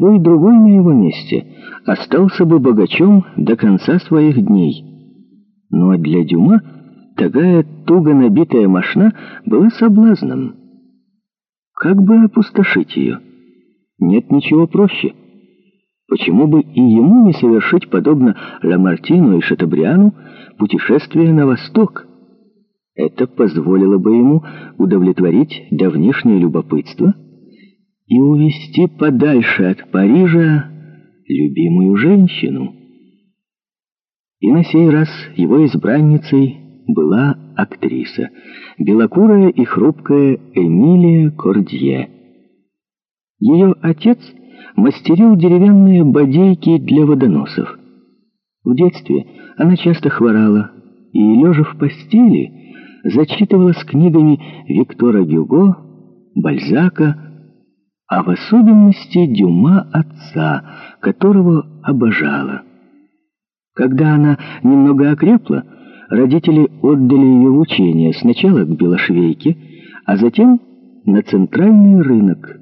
Любой другой на его месте остался бы богачом до конца своих дней. Но для Дюма такая туго набитая мошна была соблазном. Как бы опустошить ее? Нет ничего проще. Почему бы и ему не совершить, подобно Ламартину и Шатабриану, путешествие на восток? Это позволило бы ему удовлетворить давнишнее любопытство увести подальше от Парижа любимую женщину. И на сей раз его избранницей была актриса, белокурая и хрупкая Эмилия Кордье. Ее отец мастерил деревянные бодейки для водоносов. В детстве она часто хворала и, лежа в постели, зачитывалась книгами Виктора Гюго, Бальзака, а в особенности Дюма отца, которого обожала. Когда она немного окрепла, родители отдали ее в учение сначала к белошвейке, а затем на центральный рынок.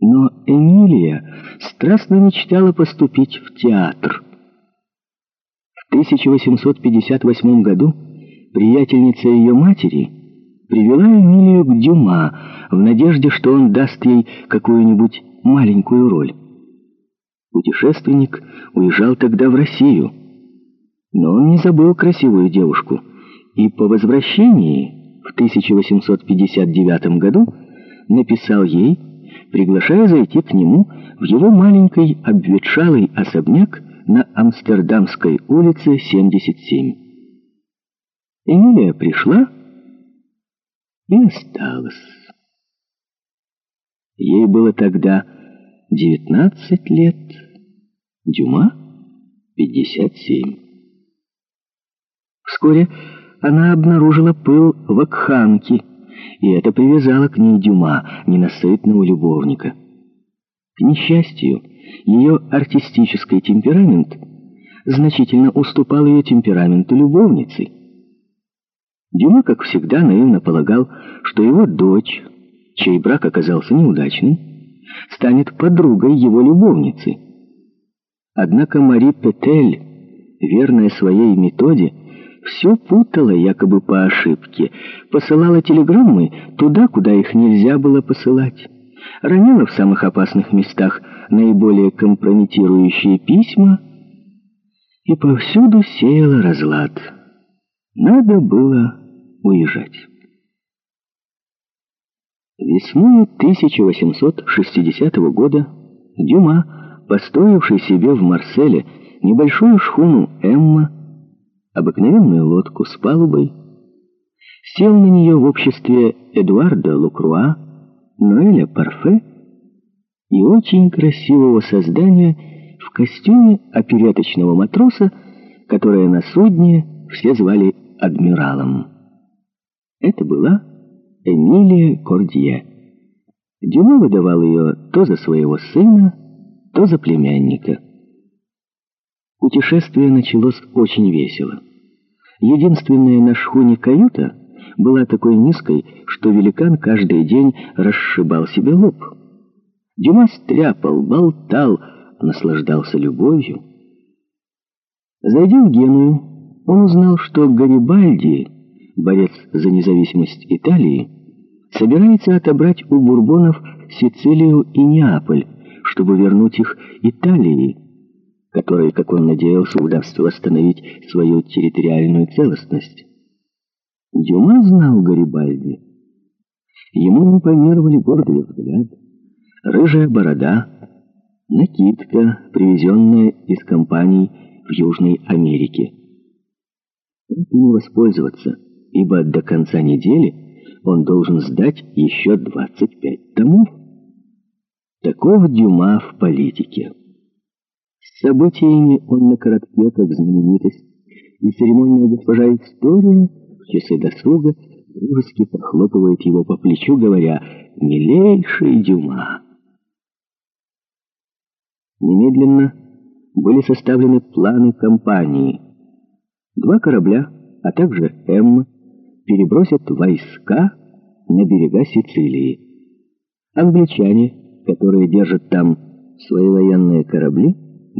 Но Эмилия страстно мечтала поступить в театр. В 1858 году приятельница ее матери привела Эмилию к Дюма в надежде, что он даст ей какую-нибудь маленькую роль. Путешественник уезжал тогда в Россию, но он не забыл красивую девушку, и по возвращении в 1859 году написал ей, приглашая зайти к нему в его маленький обветшалый особняк на Амстердамской улице 77. Эмилия пришла и осталась. Ей было тогда 19 лет, Дюма — 57. Вскоре она обнаружила пыл вакханки, и это привязало к ней Дюма, ненасытного любовника. К несчастью, ее артистический темперамент значительно уступал ее темпераменту любовницы. Дюма, как всегда, наивно полагал, что его дочь, чей брак оказался неудачным, станет подругой его любовницы. Однако Мари Петель, верная своей методе, все путала якобы по ошибке, посылала телеграммы туда, куда их нельзя было посылать, роняла в самых опасных местах наиболее компрометирующие письма и повсюду сеяла разлад. Надо было уезжать. Весной 1860 года Дюма, построивший себе в Марселе небольшую шхуну «Эмма», обыкновенную лодку с палубой, сел на нее в обществе Эдуарда Лукруа, Ноэля Парфе и очень красивого создания в костюме опереточного матроса, которое на судне все звали адмиралом. Это была Эмилия Кордье. Дюма выдавал ее то за своего сына, то за племянника. Путешествие началось очень весело. Единственная на шхуне каюта была такой низкой, что великан каждый день расшибал себе лоб. Дюма стряпал, болтал, наслаждался любовью. Зайдя в Геную, он узнал, что Гарибальди, борец за независимость Италии, собирается отобрать у бурбонов Сицилию и Неаполь, чтобы вернуть их Италии, которой, как он надеялся, удастся восстановить свою территориальную целостность. Дюма знал Гарибальди. Ему не помервали гордый взгляд, рыжая борода, накидка, привезенная из компаний в Южной Америке. Не воспользоваться, ибо до конца недели он должен сдать еще 25 томов. Таков Дюма в политике. С событиями он на коротке, как знаменитость, и церемонная госпожа История в часы досуга дружески похлопывает его по плечу, говоря «Милейший Дюма». Немедленно были составлены планы кампании. Два корабля, а также Эмма, перебросят войска на берега Сицилии. Англичане, которые держат там свои военные корабли